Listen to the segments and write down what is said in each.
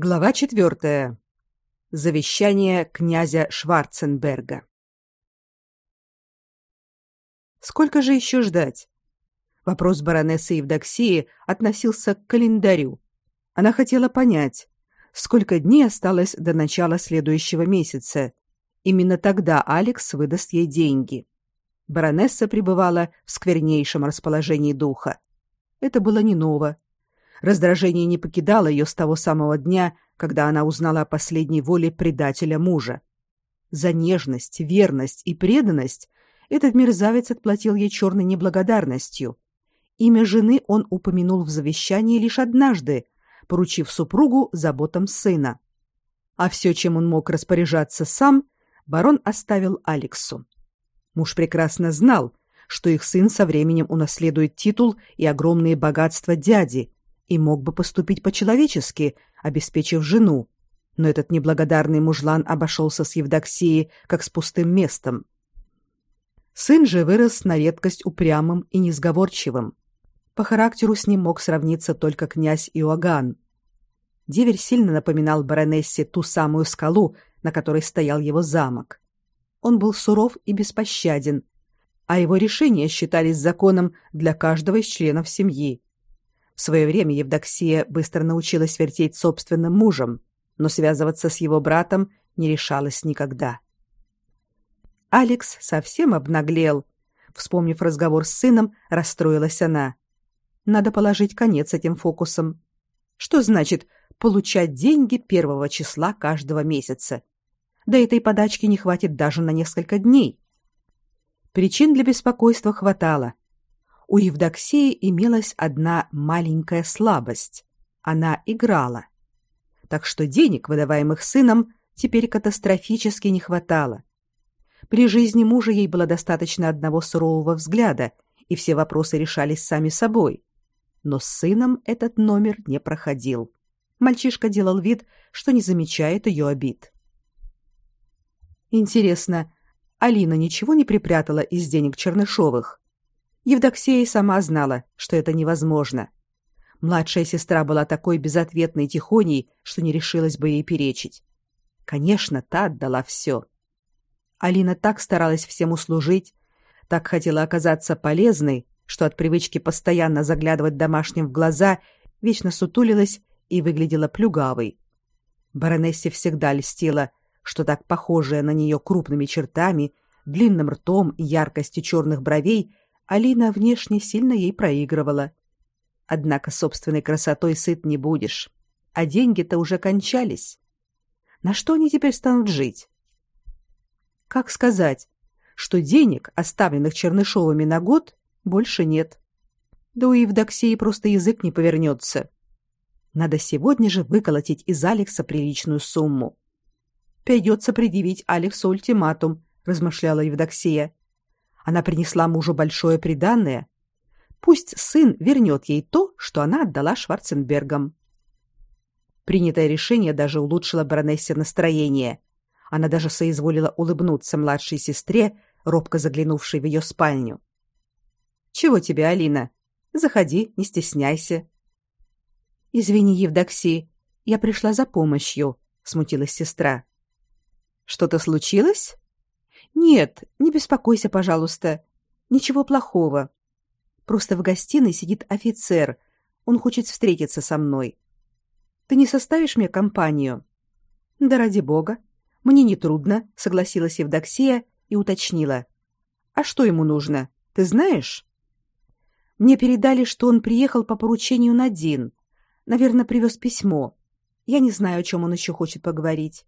Глава четвертая. Завещание князя Шварценберга. Сколько же еще ждать? Вопрос баронессы Евдоксии относился к календарю. Она хотела понять, сколько дней осталось до начала следующего месяца. Именно тогда Алекс выдаст ей деньги. Баронесса пребывала в сквернейшем расположении духа. Это было не ново. Раздражение не покидало ее с того самого дня, когда она узнала о последней воле предателя мужа. За нежность, верность и преданность этот мерзавец отплатил ей черной неблагодарностью. Имя жены он упомянул в завещании лишь однажды, поручив супругу заботам сына. А все, чем он мог распоряжаться сам, барон оставил Алексу. Муж прекрасно знал, что их сын со временем унаследует титул и огромные богатства дяди, и мог бы поступить по-человечески, обеспечив жену. Но этот неблагодарный мужлан обошелся с Евдоксией как с пустым местом. Сын же вырос на редкость упрямым и несговорчивым. По характеру с ним мог сравниться только князь Иоганн. Деверь сильно напоминал баронессе ту самую скалу, на которой стоял его замок. Он был суров и беспощаден, а его решения считались законом для каждого из членов семьи. В свое время Евдоксия быстро научилась вертеть собственным мужем, но связываться с его братом не решалась никогда. Алекс совсем обнаглел. Вспомнив разговор с сыном, расстроилась она. Надо положить конец этим фокусам. Что значит получать деньги первого числа каждого месяца? Да этой подачки не хватит даже на несколько дней. Причин для беспокойства хватало у Евдоксии имелась одна маленькая слабость. Она играла. Так что денег, выдаваемых сыном, теперь катастрофически не хватало. При жизни мужа ей было достаточно одного сурового взгляда, и все вопросы решались сами собой. Но с сыном этот номер не проходил. Мальчишка делал вид, что не замечает ее обид. Интересно, Алина ничего не припрятала из денег Чернышовых? Евдоксия и сама знала, что это невозможно. Младшая сестра была такой безответной тихоней, что не решилась бы ей перечить. Конечно, та отдала все. Алина так старалась всем услужить, так хотела оказаться полезной, что от привычки постоянно заглядывать домашним в глаза вечно сутулилась и выглядела плюгавой. Баронессе всегда льстила, что так похожая на нее крупными чертами, длинным ртом и яркостью черных бровей Алина внешне сильно ей проигрывала. Однако собственной красотой сыт не будешь, а деньги-то уже кончались. На что они теперь станут жить? Как сказать, что денег, оставленных Чернышовыми на год, больше нет? Да у Евдоксии просто язык не повернется. Надо сегодня же выколотить из Алекса приличную сумму. Придется предъявить Алексу ультиматум, размышляла Евдоксия. Она принесла мужу большое приданое. Пусть сын вернет ей то, что она отдала Шварценбергам. Принятое решение даже улучшило баронессе настроение. Она даже соизволила улыбнуться младшей сестре, робко заглянувшей в ее спальню. «Чего тебе, Алина? Заходи, не стесняйся». «Извини, Евдокси, я пришла за помощью», — смутилась сестра. «Что-то случилось?» Нет, не беспокойся, пожалуйста. Ничего плохого. Просто в гостиной сидит офицер. Он хочет встретиться со мной. Ты не составишь мне компанию? Да ради бога. Мне не трудно, согласилась Евдоксия и уточнила: А что ему нужно? Ты знаешь? Мне передали, что он приехал по поручению Надин. Наверное, привез письмо. Я не знаю, о чем он еще хочет поговорить.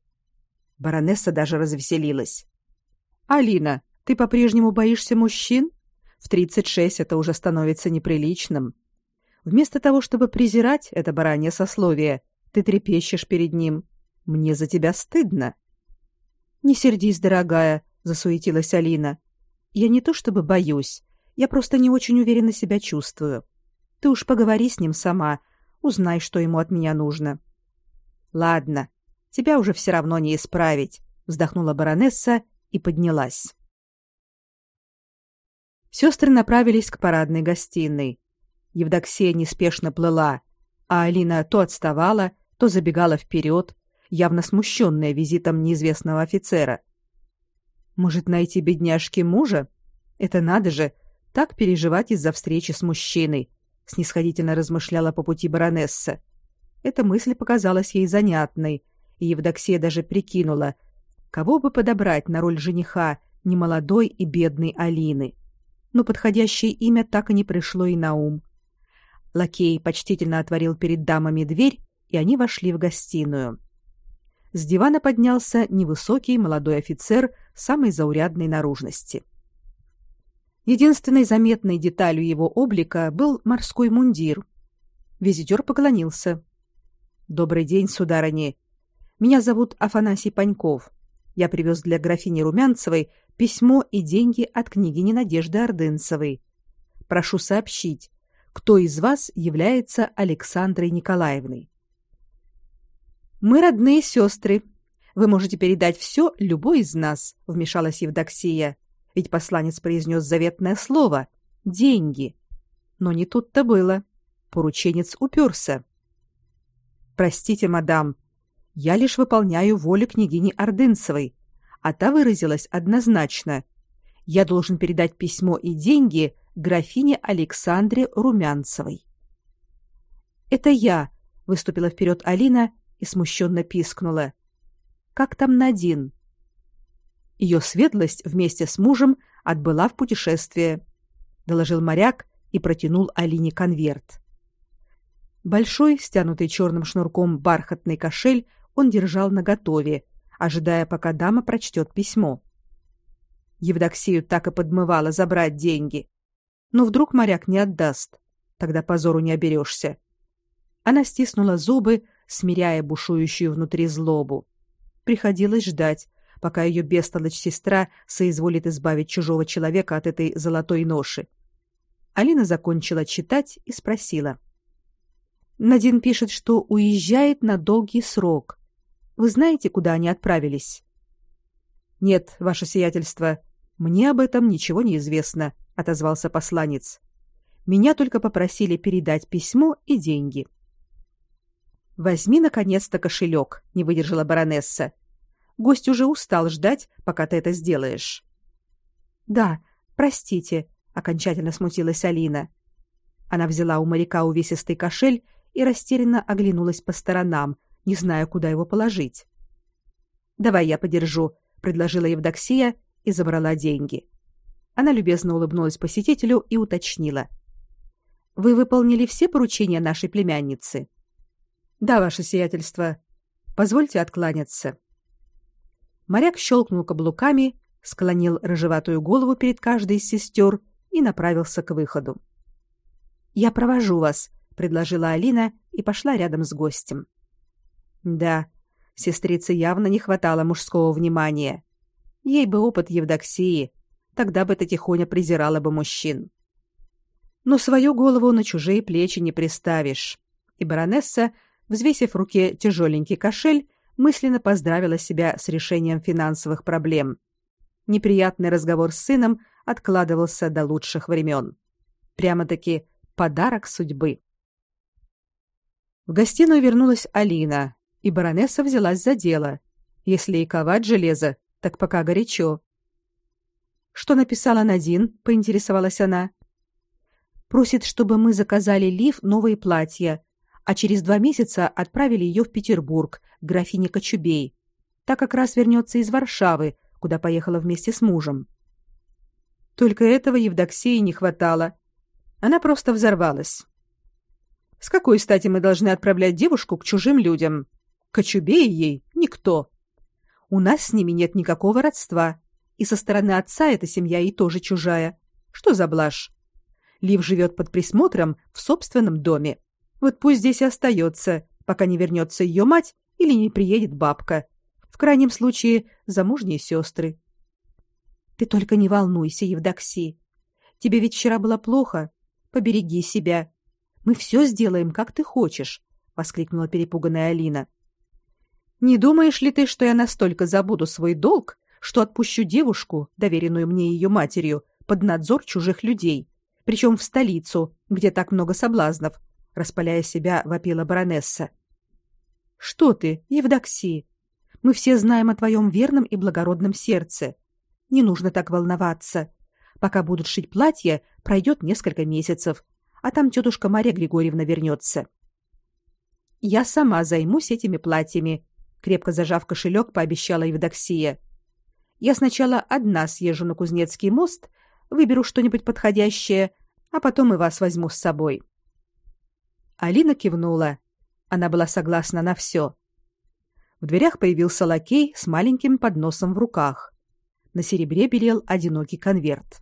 Баронесса даже развеселилась. Алина, ты по-прежнему боишься мужчин? В 36 это уже становится неприличным. Вместо того, чтобы презирать это баранье сословие, ты трепещешь перед ним. Мне за тебя стыдно. Не сердись, дорогая, засуетилась Алина. Я не то чтобы боюсь, я просто не очень уверенно себя чувствую. Ты уж поговори с ним сама, узнай, что ему от меня нужно. Ладно, тебя уже все равно не исправить, вздохнула баронесса и поднялась. Сестры направились к парадной гостиной. Евдоксия неспешно плыла, а Алина то отставала, то забегала вперед, явно смущенная визитом неизвестного офицера. Может, найти бедняжке мужа? Это надо же, так переживать из-за встречи с мужчиной, снисходительно размышляла по пути баронесса. Эта мысль показалась ей занятной, и Евдоксия даже прикинула, кого бы подобрать на роль жениха немолодой и бедной Алины. Но подходящее имя так и не пришло и на ум. Лакей почтительно отворил перед дамами дверь, и они вошли в гостиную. С дивана поднялся невысокий молодой офицер самой заурядной наружности. Единственной заметной деталью его облика был морской мундир. Визитер поклонился. Добрый день, сударыни. Меня зовут Афанасий Паньков. Я привез для графини Румянцевой письмо и деньги от княгини Надежды Ордынцевой. Прошу сообщить, кто из вас является Александрой Николаевной. Мы родные сестры. Вы можете передать все любой из нас, вмешалась Евдоксия. Ведь посланец произнес заветное слово деньги. Но не тут-то было. Порученец уперся. Простите, мадам, я лишь выполняю волю княгини Ордынцевой, а та выразилась однозначно. Я должен передать письмо и деньги графине Александре Румянцевой. Это я, выступила вперед Алина и смущенно пискнула. Как там Надин? Ее светлость вместе с мужем отбыла в путешествие, доложил моряк и протянул Алине конверт. Большой, стянутый черным шнурком бархатный кошель он держал наготове, ожидая, пока дама прочтет письмо. Евдоксию так и подмывало забрать деньги. Но вдруг моряк не отдаст. Тогда позору не оберешься. Она стиснула зубы, смиряя бушующую внутри злобу. Приходилось ждать, пока ее бестолочь-сестра соизволит избавить чужого человека от этой золотой ноши. Алина закончила читать и спросила — Надин пишет, что уезжает на долгий срок. Вы знаете, куда они отправились? Нет, ваше сиятельство, мне об этом ничего не известно, отозвался посланец. Меня только попросили передать письмо и деньги. Возьми наконец-то кошелек, не выдержала баронесса. Гость уже устал ждать, пока ты это сделаешь. Да, простите, окончательно смутилась Алина. Она взяла у моряка увесистый кошель и растерянно оглянулась по сторонам, не зная, куда его положить. "Давай я подержу", предложила Евдоксия и забрала деньги. Она любезно улыбнулась посетителю и уточнила: "Вы выполнили все поручения нашей племянницы?" "Да, ваше сиятельство. Позвольте откланяться." Моряк щелкнул каблуками, склонил рыжеватую голову перед каждой из сестер и направился к выходу. "Я провожу вас", предложила Алина и пошла рядом с гостем. Да, сестрице явно не хватало мужского внимания. Ей бы опыт Евдоксии, тогда бы эта тихоня презирала бы мужчин. Но свою голову на чужие плечи не приставишь. И баронесса, взвесив в руке тяжеленький кошель, мысленно поздравила себя с решением финансовых проблем. Неприятный разговор с сыном откладывался до лучших времен. Прямо-таки подарок судьбы. В гостиную вернулась Алина, и баронесса взялась за дело. Если и ковать железо, так пока горячо. Что написала Надин? поинтересовалась она. Просит, чтобы мы заказали Лив новые платья, а через два месяца отправили ее в Петербург к графине Кочубей. Так как раз вернется из Варшавы, куда поехала вместе с мужем. Только этого Евдоксии не хватало. Она просто взорвалась. С какой стати мы должны отправлять девушку к чужим людям? Кочубей ей никто. У нас с ними нет никакого родства, и со стороны отца эта семья и тоже чужая. Что за блажь? Лив живет под присмотром в собственном доме. Вот пусть здесь и остается, пока не вернется ее мать или не приедет бабка. В крайнем случае, замужние сестры. Ты только не волнуйся, Евдокси. Тебе ведь вчера было плохо. Побереги себя. Мы все сделаем, как ты хочешь, воскликнула перепуганная Алина. Не думаешь ли ты, что я настолько забуду свой долг, что отпущу девушку, доверенную мне ее матерью, под надзор чужих людей, причем в столицу, где так много соблазнов, распаляя себя, вопила баронесса. Что ты, Евдокси? Мы все знаем о твоем верном и благородном сердце. Не нужно так волноваться. Пока будут шить платье, пройдет несколько месяцев, а там тетушка Мария Григорьевна вернется. Я сама займусь этими платьями, крепко зажав кошелек, пообещала Евдоксия. Я сначала одна съезжу на Кузнецкий мост, выберу что-нибудь подходящее, а потом и вас возьму с собой. Алина кивнула. Она была согласна на все. В дверях появился лакей с маленьким подносом в руках. На серебре белел одинокий конверт.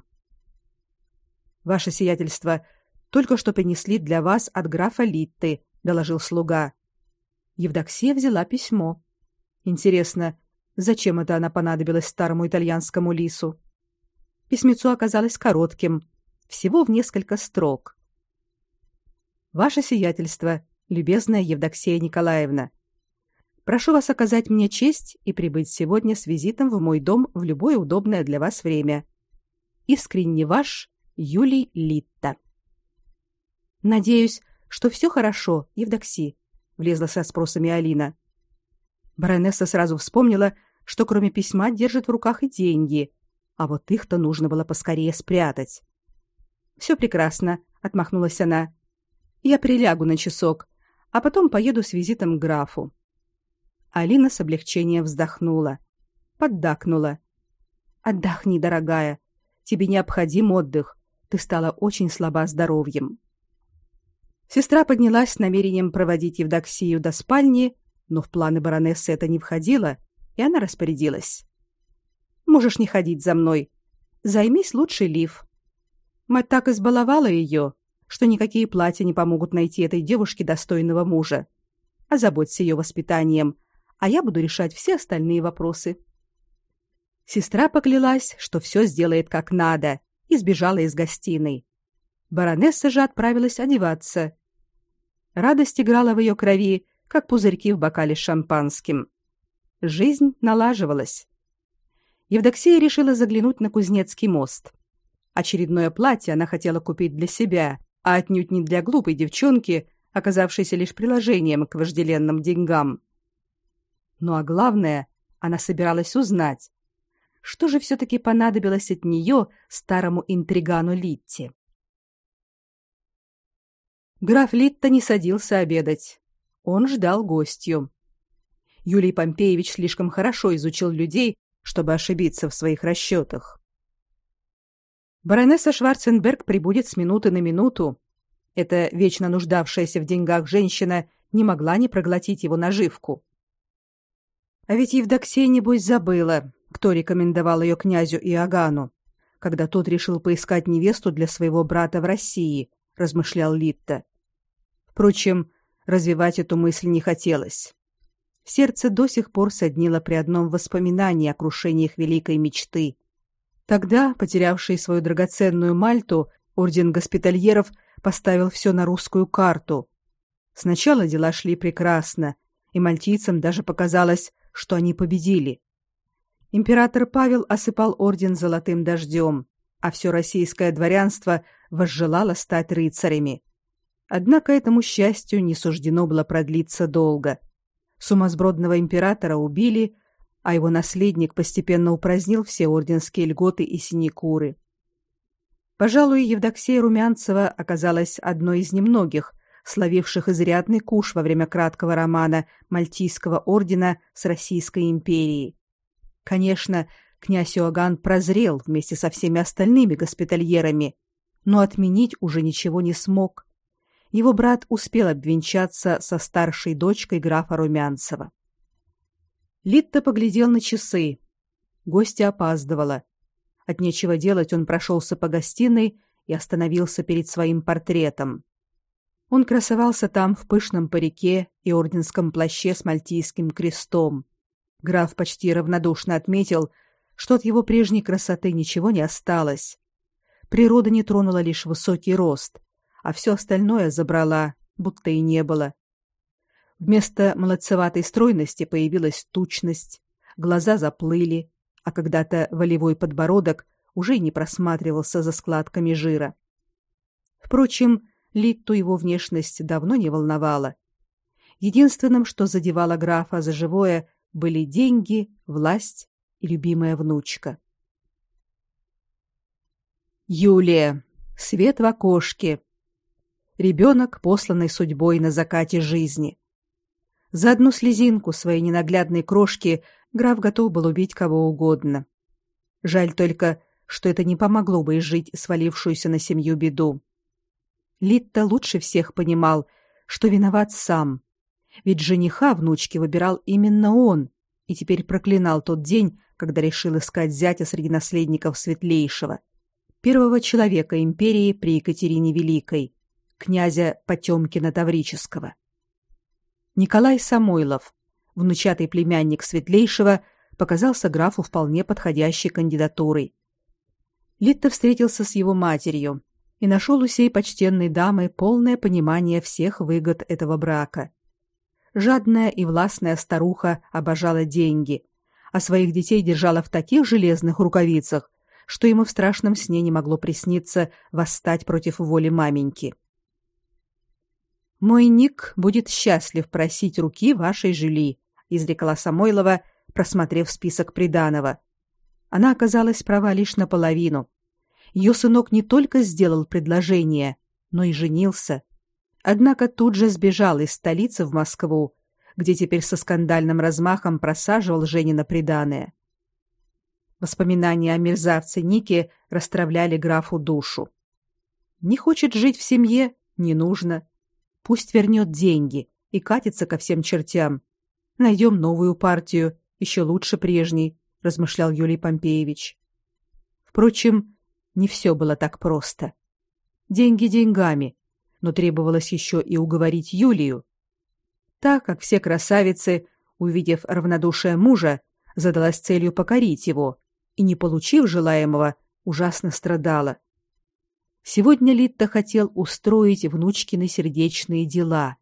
Ваше сиятельство, только что принесли для вас от графа Литты, доложил слуга. Евдоксия взяла письмо. Интересно, зачем это она понадобилась старому итальянскому лису? Письмецо оказалось коротким, всего в несколько строк. Ваше сиятельство, любезная Евдоксия Николаевна, прошу вас оказать мне честь и прибыть сегодня с визитом в мой дом в любое удобное для вас время. Искренне ваш Юлий Литта. Надеюсь, что все хорошо, Евдокси, влезла со спросами Алина. Баронесса сразу вспомнила, что кроме письма держит в руках и деньги, а вот их-то нужно было поскорее спрятать. Все прекрасно, отмахнулась она. Я прилягу на часок, а потом поеду с визитом к графу. Алина с облегчением вздохнула, поддакнула. Отдохни, дорогая. Тебе необходим отдых. Ты стала очень слаба здоровьем. Сестра поднялась с намерением проводить Евдоксию до спальни, но в планы баронессы это не входило, и она распорядилась: "Можешь не ходить за мной. Займись лучше Лив. Мать так избаловала ее, что никакие платья не помогут найти этой девушке достойного мужа. Озаботься ее воспитанием, а я буду решать все остальные вопросы". Сестра поклялась, что все сделает как надо, и сбежала из гостиной. Баронесса же отправилась одеваться. Радость играла в ее крови, как пузырьки в бокале с шампанским. Жизнь налаживалась. Евдоксия решила заглянуть на Кузнецкий мост. Очередное платье она хотела купить для себя, а отнюдь не для глупой девчонки, оказавшейся лишь приложением к вожделенным деньгам. Ну а главное, она собиралась узнать, что же все таки понадобилось от нее старому интригану Литте. Граф Литта не садился обедать. Он ждал гостью. Юлий Помпеевич слишком хорошо изучил людей, чтобы ошибиться в своих расчетах. Баронесса Шварценберг прибудет с минуты на минуту. Эта вечно нуждавшаяся в деньгах женщина не могла не проглотить его наживку. А ведь Евдоксия небось забыла, кто рекомендовал ее князю Иоганну, когда тот решил поискать невесту для своего брата в России, размышлял Литта. Впрочем, развивать эту мысль не хотелось. Сердце до сих пор соднило при одном воспоминании о крушениях великой мечты. Тогда, потерявший свою драгоценную Мальту, орден госпитальеров поставил все на русскую карту. Сначала дела шли прекрасно, и мальтийцам даже показалось, что они победили. Император Павел осыпал орден золотым дождем, а все российское дворянство возжелало стать рыцарями. Однако этому счастью не суждено было продлиться долго. Сумасбродного императора убили, а его наследник постепенно упразднил все орденские льготы и синекуры. Пожалуй, Евдоксия Румянцева оказалась одной из немногих, словивших изрядный куш во время краткого романа Мальтийского ордена с Российской империей. Конечно, князь Иоганн прозрел вместе со всеми остальными госпитальерами, но отменить уже ничего не смог его брат успел обвенчаться со старшей дочкой графа Румянцева. Литта поглядел на часы. Гостья опаздывала. От нечего делать он прошелся по гостиной и остановился перед своим портретом. Он красовался там в пышном парике и орденском плаще с мальтийским крестом. Граф почти равнодушно отметил, что от его прежней красоты ничего не осталось. Природа не тронула лишь высокий рост, а все остальное забрала, будто и не было. Вместо молодцеватой стройности появилась тучность, глаза заплыли, а когда-то волевой подбородок уже не просматривался за складками жира. Впрочем, Литту его внешность давно не волновала. Единственным, что задевало графа за живое, были деньги, власть и любимая внучка. Юлия. Свет в окошке. Ребенок, посланный судьбой на закате жизни. За одну слезинку своей ненаглядной крошки граф готов был убить кого угодно. Жаль только, что это не помогло бы изжить свалившуюся на семью беду. Литта лучше всех понимал, что виноват сам. Ведь жениха внучки выбирал именно он, и теперь проклинал тот день, когда решил искать зятя среди наследников Светлейшего, первого человека империи при Екатерине Великой, князя Потемкина Таврического. Николай Самойлов, внучатый племянник Светлейшего, показался графу вполне подходящей кандидатурой. Литта встретился с его матерью и нашел у сей почтенной дамы полное понимание всех выгод этого брака. Жадная и властная старуха обожала деньги, а своих детей держала в таких железных рукавицах, что ему в страшном сне не могло присниться восстать против воли маменьки. Мой Ник будет счастлив просить руки вашей жили, изрекла Самойлова, просмотрев список приданого. Она оказалась права лишь наполовину. Ее сынок не только сделал предложение, но и женился. Однако тут же сбежал из столицы в Москву, где теперь со скандальным размахом просаживал Женина приданое. Воспоминания о мерзавце Нике расстравляли графу душу. Не хочет жить в семье не нужно. Пусть вернет деньги и катится ко всем чертям. Найдем новую партию, еще лучше прежней, размышлял Юлий Помпеевич. Впрочем, не все было так просто. Деньги деньгами, но требовалось еще и уговорить Юлию. Так как все красавицы, увидев равнодушие мужа, задалась целью покорить его и, не получив желаемого, ужасно страдала. Сегодня Литта хотел устроить внучкины сердечные дела.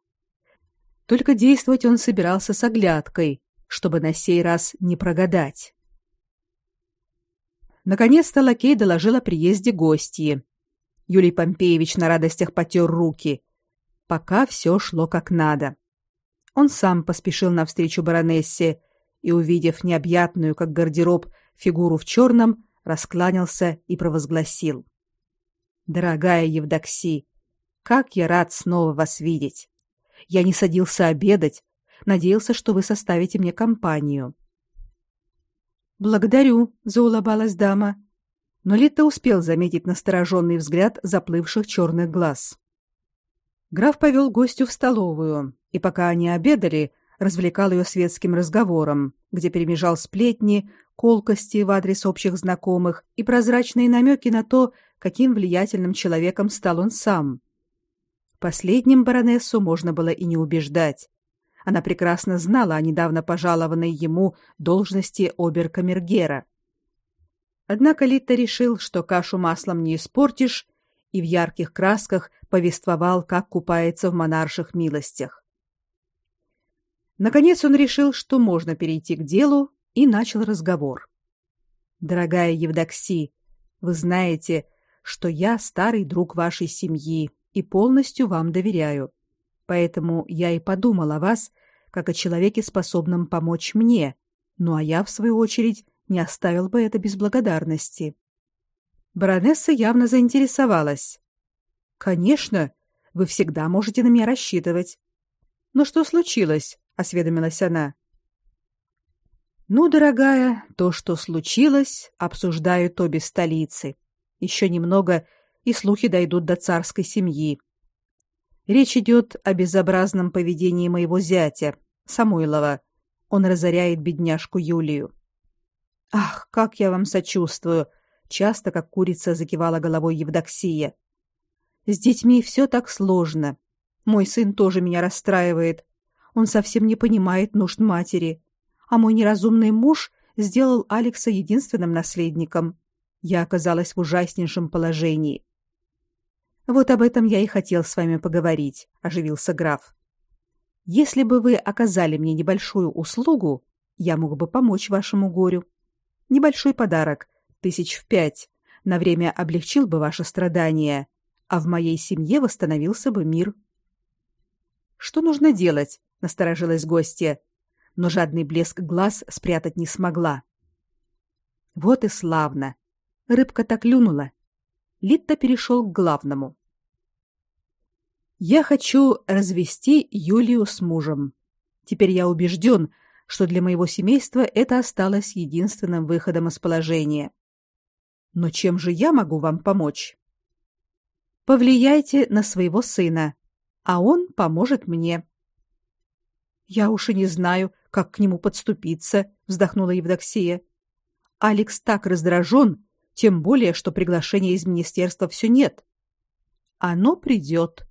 Только действовать он собирался с оглядкой, чтобы на сей раз не прогадать. Наконец-то лакей доложил о приезде гостьи. Юлий Помпеевич на радостях потер руки. Пока все шло как надо. Он сам поспешил навстречу баронессе и, увидев необъятную, как гардероб, фигуру в черном, раскланялся и провозгласил: "Дорогая Евдокси, как я рад снова вас видеть. Я не садился обедать, надеялся, что вы составите мне компанию. Благодарю, заулыбалась дама. Но Лита успел заметить настороженный взгляд заплывших черных глаз. Граф повел гостю в столовую, и пока они обедали, развлекал ее светским разговором, где перемежал сплетни, колкости в адрес общих знакомых и прозрачные намеки на то, каким влиятельным человеком стал он сам. Последним баронессу можно было и не убеждать. Она прекрасно знала о недавно пожалованной ему должности оберкамергера. Однако Литта решил, что кашу маслом не испортишь, и в ярких красках повествовал, как купается в монарших милостях. Наконец он решил, что можно перейти к делу, и начал разговор. Дорогая Евдокси, вы знаете, что я старый друг вашей семьи и полностью вам доверяю. Поэтому я и подумал о вас, как о человеке, способном помочь мне. Ну а я в свою очередь не оставил бы это без благодарности. Баронесса явно заинтересовалась. Конечно, вы всегда можете на меня рассчитывать. Но что случилось? осведомилась она. Ну, дорогая, то, что случилось, обсуждают обе столицы. Еще немного, и слухи дойдут до царской семьи. Речь идет о безобразном поведении моего зятя, Самойлова. Он разоряет бедняжку Юлию. Ах, как я вам сочувствую, часто как курица закивала головой Евдоксия. С детьми все так сложно. Мой сын тоже меня расстраивает. Он совсем не понимает нужд матери, а мой неразумный муж сделал Алекса единственным наследником. Я оказалась в ужаснейшем положении. Вот об этом я и хотел с вами поговорить, оживился граф. Если бы вы оказали мне небольшую услугу, я мог бы помочь вашему горю. Небольшой подарок, тысяч в пять, на время облегчил бы ваше страдание, а в моей семье восстановился бы мир. Что нужно делать? насторожилась гостья, но жадный блеск глаз спрятать не смогла. Вот и славно. Рыбка так клюнула. Литта перешел к главному. Я хочу развести Юлию с мужем. Теперь я убежден, что для моего семейства это осталось единственным выходом из положения. Но чем же я могу вам помочь? Повлияйте на своего сына, а он поможет мне. Я уж и не знаю, как к нему подступиться, вздохнула Евдоксия. Алекс так раздражен, тем более, что приглашения из министерства все нет. Оно придет,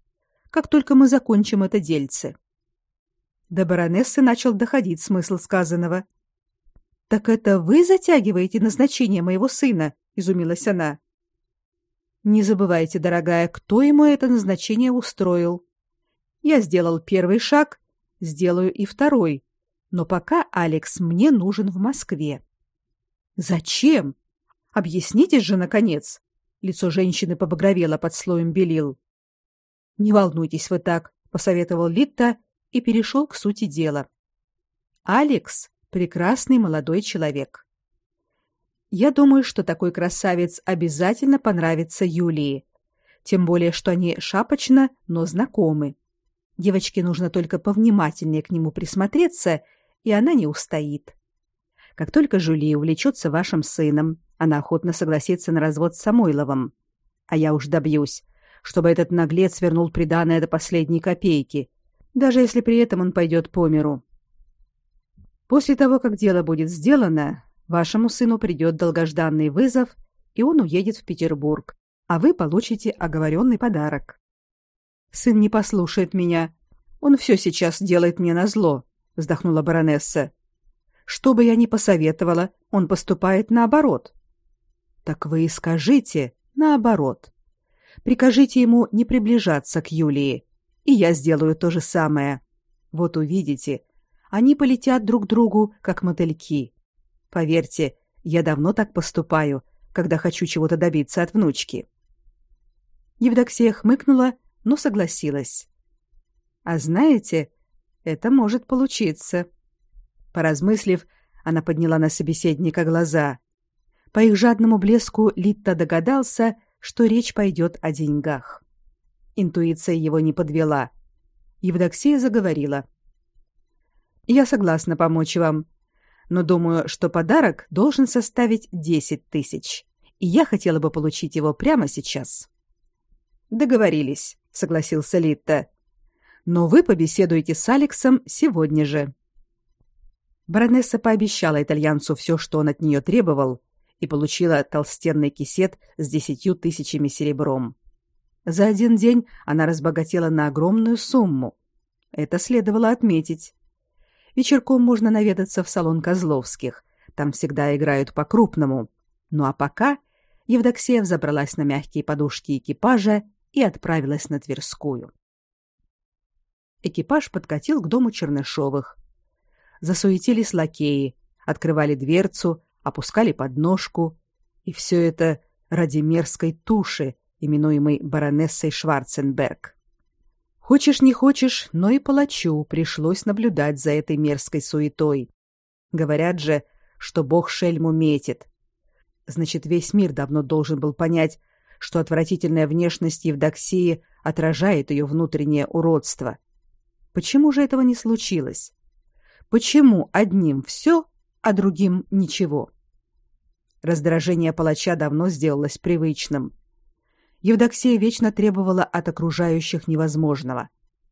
как только мы закончим это дельце. До баронессы начал доходить смысл сказанного. Так это вы затягиваете назначение моего сына, изумилась она. Не забывайте, дорогая, кто ему это назначение устроил. Я сделал первый шаг, сделаю и второй. Но пока Алекс мне нужен в Москве. Зачем? Объяснитесь же наконец. Лицо женщины побагровело под слоем белил. Не волнуйтесь вы так, посоветовал Литта и перешел к сути дела. Алекс прекрасный молодой человек. Я думаю, что такой красавец обязательно понравится Юлии. Тем более, что они шапочно, но знакомы. Девочке нужно только повнимательнее к нему присмотреться, и она не устоит. Как только Жюли увлечется вашим сыном, она охотно согласится на развод с Самойловым. А я уж добьюсь, чтобы этот наглец вернул приданое до последней копейки, даже если при этом он пойдет по миру. После того, как дело будет сделано, вашему сыну придет долгожданный вызов, и он уедет в Петербург, а вы получите оговоренный подарок. Сын не послушает меня. Он все сейчас делает мне назло, вздохнула баронесса. Что бы я ни посоветовала, он поступает наоборот. Так вы и скажите наоборот. Прикажите ему не приближаться к Юлии, и я сделаю то же самое. Вот увидите, они полетят друг к другу, как мотыльки. Поверьте, я давно так поступаю, когда хочу чего-то добиться от внучки. Евдоксия хмыкнула но согласилась. А знаете, это может получиться. Поразмыслив, она подняла на собеседника глаза. По их жадному блеску Литта догадался, что речь пойдет о деньгах. Интуиция его не подвела. Евдоксия заговорила. «Я согласна помочь вам, но думаю, что подарок должен составить десять тысяч, и я хотела бы получить его прямо сейчас». «Договорились», согласился Литта. Но вы побеседуете с Алексом сегодня же. Баронесса пообещала итальянцу все, что он от нее требовал, и получила толстенный кисет с десятью тысячами серебром. За один день она разбогатела на огромную сумму. Это следовало отметить. Вечерком можно наведаться в салон Козловских. Там всегда играют по-крупному. Ну а пока Евдоксия взобралась на мягкие подушки экипажа и отправилась на Тверскую. Экипаж подкатил к дому Чернышовых. Засуетились лакеи, открывали дверцу, опускали подножку, и все это ради мерзкой туши, именуемой баронессой Шварценберг. Хочешь не хочешь, но и палачу пришлось наблюдать за этой мерзкой суетой. Говорят же, что бог шельму метит. Значит, весь мир давно должен был понять, что отвратительная внешность Евдоксии отражает ее внутреннее уродство. Почему же этого не случилось? Почему одним все, а другим ничего? Раздражение палача давно сделалось привычным. Евдоксия вечно требовала от окружающих невозможного.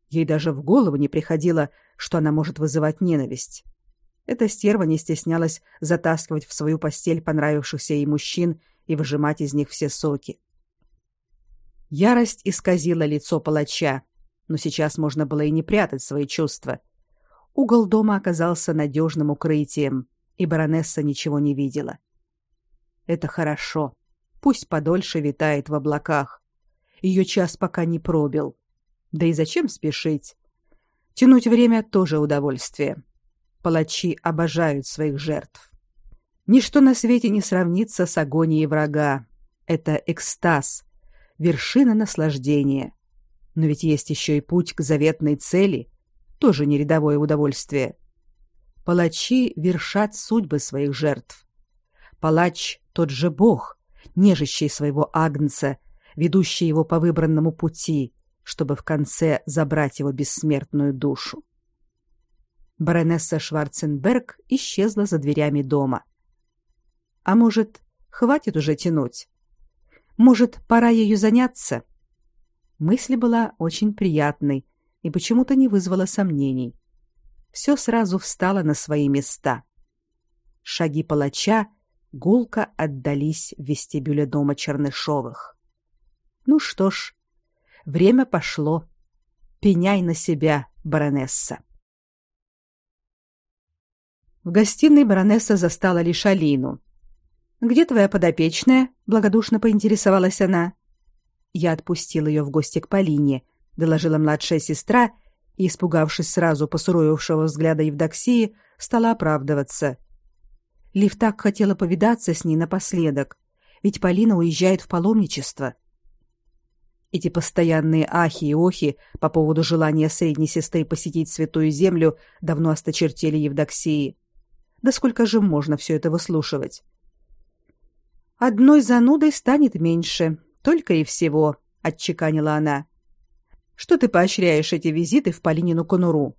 Ей даже в голову не приходило, что она может вызывать ненависть. Эта стерва не стеснялась затаскивать в свою постель понравившихся ей мужчин и выжимать из них все соки. Ярость исказила лицо палача, но сейчас можно было и не прятать свои чувства. Угол дома оказался надежным укрытием, и баронесса ничего не видела. Это хорошо. Пусть подольше витает в облаках. Ее час пока не пробил. Да и зачем спешить? Тянуть время тоже удовольствие. Палачи обожают своих жертв. Ничто на свете не сравнится с агонией врага. Это экстаз, вершина наслаждения. Но ведь есть еще и путь к заветной цели, тоже не рядовое удовольствие. Палачи вершат судьбы своих жертв. Палач тот же бог, нежащий своего агнца, ведущий его по выбранному пути, чтобы в конце забрать его бессмертную душу. Баронесса Шварценберг исчезла за дверями дома. А может, хватит уже тянуть? Может, пора ею заняться? Мысль была очень приятной и почему-то не вызвала сомнений. Все сразу встало на свои места. Шаги палача гулко отдались в вестибюле дома Чернышовых. Ну что ж, время пошло. Пеняй на себя, баронесса. В гостиной баронесса застала лишь Алину. Где твоя подопечная? благодушно поинтересовалась она. Я отпустил ее в гости к Полине, доложила младшая сестра и, испугавшись сразу посуровевшего взгляда Евдоксии, стала оправдываться. Лив так хотела повидаться с ней напоследок, ведь Полина уезжает в паломничество. Эти постоянные ахи и охи по поводу желания средней сестры посетить святую землю давно осточертели Евдоксии. Да сколько же можно все это выслушивать? Одной занудой станет меньше, только и всего, отчеканила она. Что ты поощряешь эти визиты в Полинину конуру?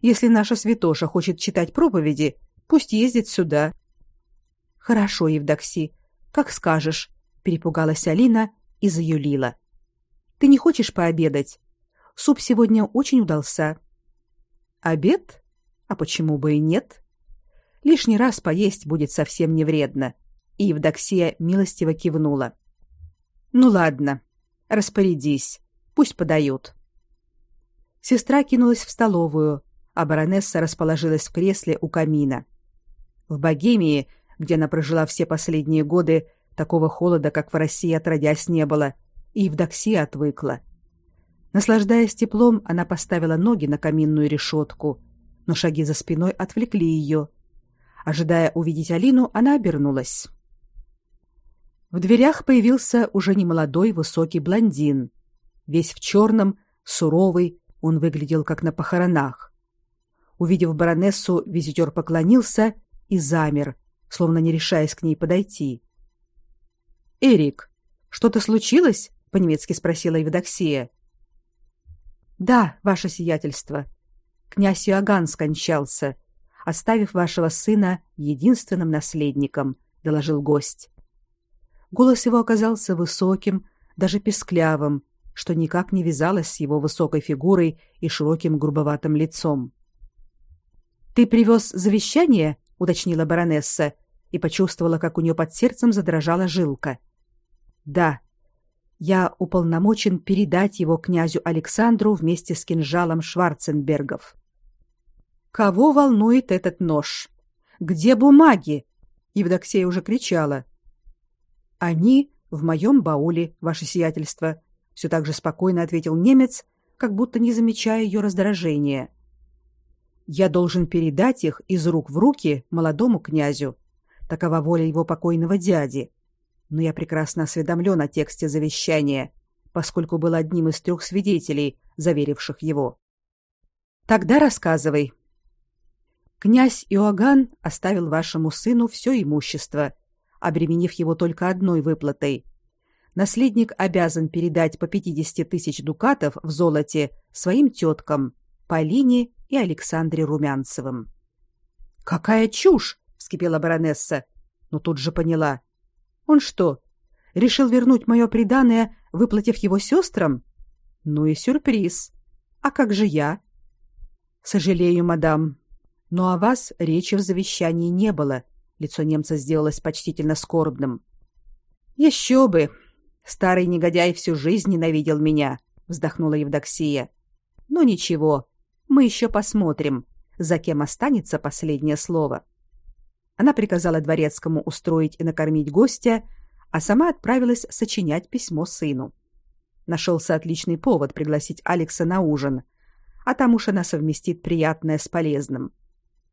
Если наша святоша хочет читать проповеди, пусть ездит сюда. Хорошо, Евдокси, как скажешь, перепугалась Алина и заюлила. Ты не хочешь пообедать? Суп сегодня очень удался. Обед? А почему бы и нет? Лишний раз поесть будет совсем не вредно. И Евдоксия милостиво кивнула. Ну ладно, распорядись, пусть подают. Сестра кинулась в столовую, а баронесса расположилась в кресле у камина. В Богемии, где она прожила все последние годы, такого холода, как в России, отродясь не было, и Евдоксия отвыкла. Наслаждаясь теплом, она поставила ноги на каминную решетку, но шаги за спиной отвлекли ее, Ожидая увидеть Алину, она обернулась. В дверях появился уже немолодой высокий блондин. Весь в черном, суровый, он выглядел как на похоронах. Увидев баронессу, визитер поклонился и замер, словно не решаясь к ней подойти. «Эрик, что-то случилось?» — по-немецки спросила Евдоксия. «Да, ваше сиятельство. Князь Иоганн скончался оставив вашего сына единственным наследником, доложил гость. Голос его оказался высоким, даже песклявым, что никак не вязалось с его высокой фигурой и широким грубоватым лицом. Ты привез завещание, уточнила баронесса и почувствовала, как у нее под сердцем задрожала жилка. Да. Я уполномочен передать его князю Александру вместе с кинжалом Шварценбергов. Кого волнует этот нож? Где бумаги? Евдоксия уже кричала. Они в моем бауле, ваше сиятельство, все так же спокойно ответил немец, как будто не замечая ее раздражения. Я должен передать их из рук в руки молодому князю. Такова воля его покойного дяди. Но я прекрасно осведомлен о тексте завещания, поскольку был одним из трех свидетелей, заверивших его. Тогда рассказывай, Князь Иоганн оставил вашему сыну все имущество, обременив его только одной выплатой. Наследник обязан передать по 50 тысяч дукатов в золоте своим теткам Полине и Александре Румянцевым. «Какая чушь!» — вскипела баронесса, но тут же поняла. «Он что, решил вернуть мое приданое, выплатив его сестрам? Ну и сюрприз. А как же я?» «Сожалею, мадам, но о вас речи в завещании не было. Лицо немца сделалось почтительно скорбным. Еще бы. Старый негодяй всю жизнь ненавидел меня, вздохнула Евдоксия. Но ничего, мы еще посмотрим, за кем останется последнее слово. Она приказала дворецкому устроить и накормить гостя, а сама отправилась сочинять письмо сыну. Нашелся отличный повод пригласить Алекса на ужин, а там уж она совместит приятное с полезным.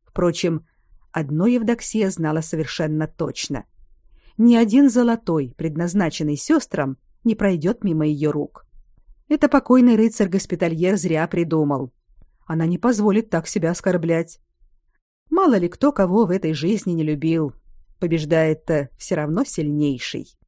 Впрочем, одно Евдоксия знала совершенно точно. Ни один золотой, предназначенный сестрам, не пройдет мимо ее рук. Это покойный рыцарь-госпитальер зря придумал. Она не позволит так себя оскорблять. Мало ли кто кого в этой жизни не любил. Побеждает-то все равно сильнейший.